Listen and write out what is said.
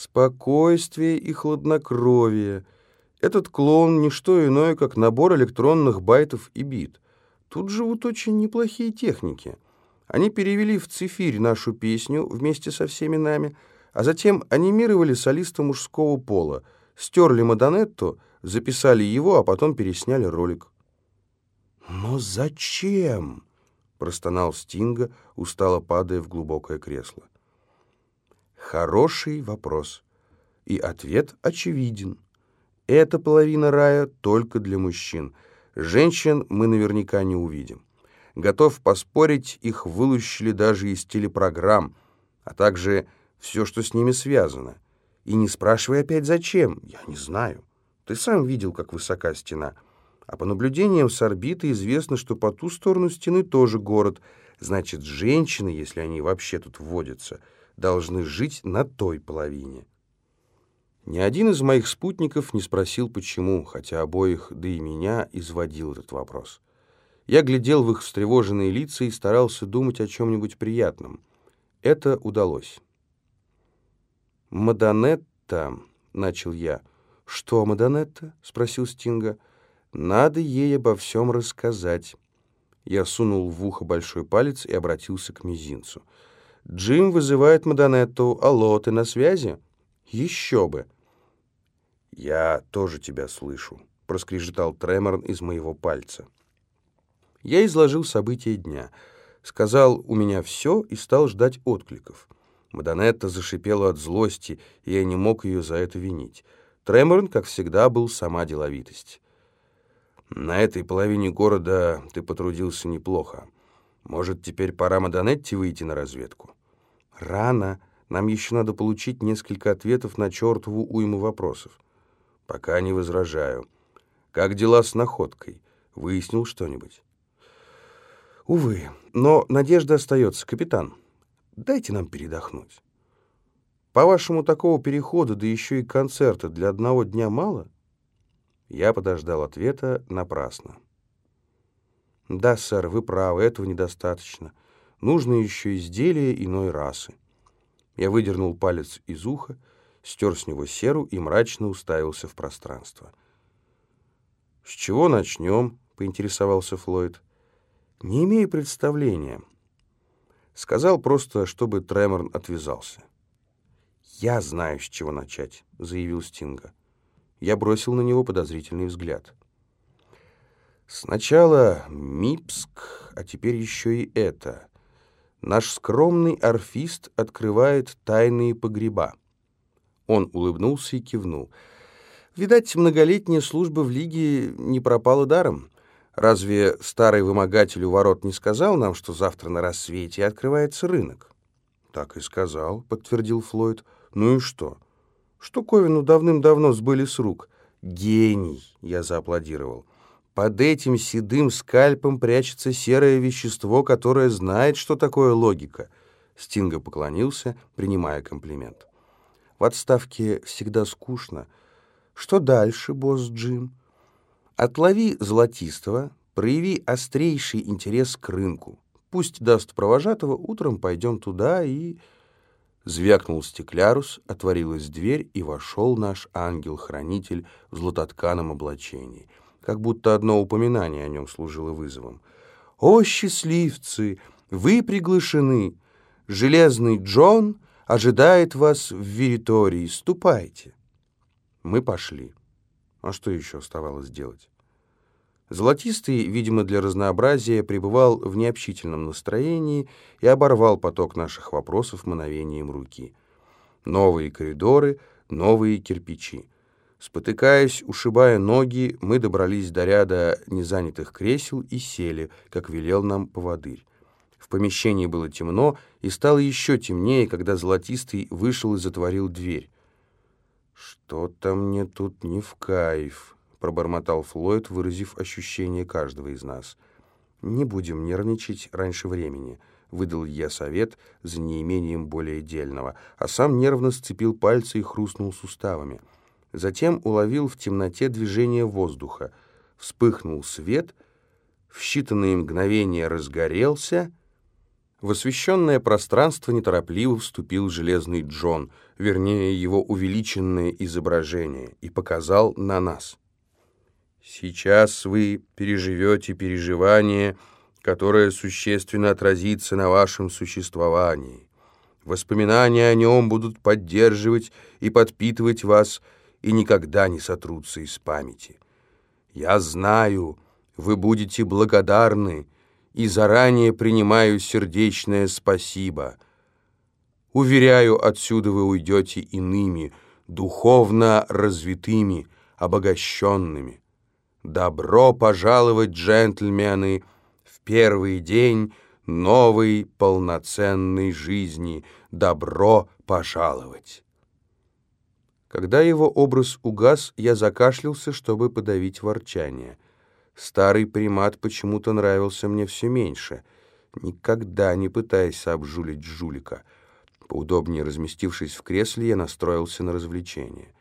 Спокойствие и хладнокровие. Этот клон — не что иное, как набор электронных байтов и бит. Тут живут очень неплохие техники. Они перевели в цифирь нашу песню вместе со всеми нами, а затем анимировали солиста мужского пола, стерли Мадонетту, записали его, а потом пересняли ролик. «Но зачем?» — простонал Стинга, устало падая в глубокое кресло. Хороший вопрос. И ответ очевиден. Эта половина рая только для мужчин. Женщин мы наверняка не увидим. Готов поспорить, их вылущили даже из телепрограмм, а также все, что с ними связано. И не спрашивай опять зачем, я не знаю. Ты сам видел, как высока стена. А по наблюдениям с орбиты известно, что по ту сторону стены тоже город. Значит, женщины, если они вообще тут вводятся, должны жить на той половине. Ни один из моих спутников не спросил, почему, хотя обоих, да и меня, изводил этот вопрос. Я глядел в их встревоженные лица и старался думать о чем-нибудь приятном. Это удалось. «Мадонетта», — начал я. «Что, Мадонетта?» — спросил Стинга. «Надо ей обо всем рассказать». Я сунул в ухо большой палец и обратился к мизинцу. «Джим вызывает Мадонетту. Алло, ты на связи?» «Еще бы!» «Я тоже тебя слышу», — проскрежетал Треморн из моего пальца. Я изложил события дня, сказал «у меня все» и стал ждать откликов. Мадонетта зашипела от злости, и я не мог ее за это винить. Треморн, как всегда, был сама деловитость. «На этой половине города ты потрудился неплохо. Может, теперь пора Мадонетте выйти на разведку?» «Рано. Нам еще надо получить несколько ответов на чертову уйму вопросов». «Пока не возражаю. Как дела с находкой? Выяснил что-нибудь?» Увы, но надежда остается, капитан. Дайте нам передохнуть. По-вашему, такого перехода, да еще и концерта для одного дня мало? Я подождал ответа напрасно. Да, сэр, вы правы, этого недостаточно. Нужно еще изделие иной расы. Я выдернул палец из уха, стер с него серу и мрачно уставился в пространство. «С чего начнем?» — поинтересовался Флойд. Не имею представления. Сказал просто, чтобы Треморн отвязался. «Я знаю, с чего начать», — заявил Стинга. Я бросил на него подозрительный взгляд. «Сначала Мипск, а теперь еще и это. Наш скромный орфист открывает тайные погреба». Он улыбнулся и кивнул. «Видать, многолетняя служба в Лиге не пропала даром». Разве старый вымогатель у ворот не сказал нам, что завтра на рассвете открывается рынок? Так и сказал, подтвердил Флойд. Ну и что? Что Ковину давным-давно сбыли с рук. Гений, я зааплодировал. Под этим седым скальпом прячется серое вещество, которое знает, что такое логика. Стинга поклонился, принимая комплимент. В отставке всегда скучно. Что дальше, босс Джим? Отлови золотистого, прояви острейший интерес к рынку. Пусть даст провожатого, утром пойдем туда и...» Звякнул стеклярус, отворилась дверь, и вошел наш ангел-хранитель в златотканом облачении. Как будто одно упоминание о нем служило вызовом. «О, счастливцы! Вы приглашены! Железный Джон ожидает вас в Веритории. Ступайте!» Мы пошли. А что еще оставалось делать? Золотистый, видимо, для разнообразия, пребывал в необщительном настроении и оборвал поток наших вопросов мановением руки. Новые коридоры, новые кирпичи. Спотыкаясь, ушибая ноги, мы добрались до ряда незанятых кресел и сели, как велел нам поводырь. В помещении было темно, и стало еще темнее, когда Золотистый вышел и затворил дверь. «Что-то мне тут не в кайф», — пробормотал Флойд, выразив ощущение каждого из нас. «Не будем нервничать раньше времени», — выдал я совет за неимением более дельного, а сам нервно сцепил пальцы и хрустнул суставами. Затем уловил в темноте движение воздуха. Вспыхнул свет, в считанные мгновения разгорелся — в освещенное пространство неторопливо вступил железный Джон, вернее, его увеличенное изображение, и показал на нас. Сейчас вы переживете переживание, которое существенно отразится на вашем существовании. Воспоминания о нем будут поддерживать и подпитывать вас и никогда не сотрутся из памяти. Я знаю, вы будете благодарны, и заранее принимаю сердечное спасибо. Уверяю, отсюда вы уйдете иными, духовно развитыми, обогащенными. Добро пожаловать, джентльмены, в первый день новой полноценной жизни. Добро пожаловать. Когда его образ угас, я закашлялся, чтобы подавить ворчание. Старый примат почему-то нравился мне все меньше. Никогда не пытайся обжулить жулика. Поудобнее разместившись в кресле, я настроился на развлечение.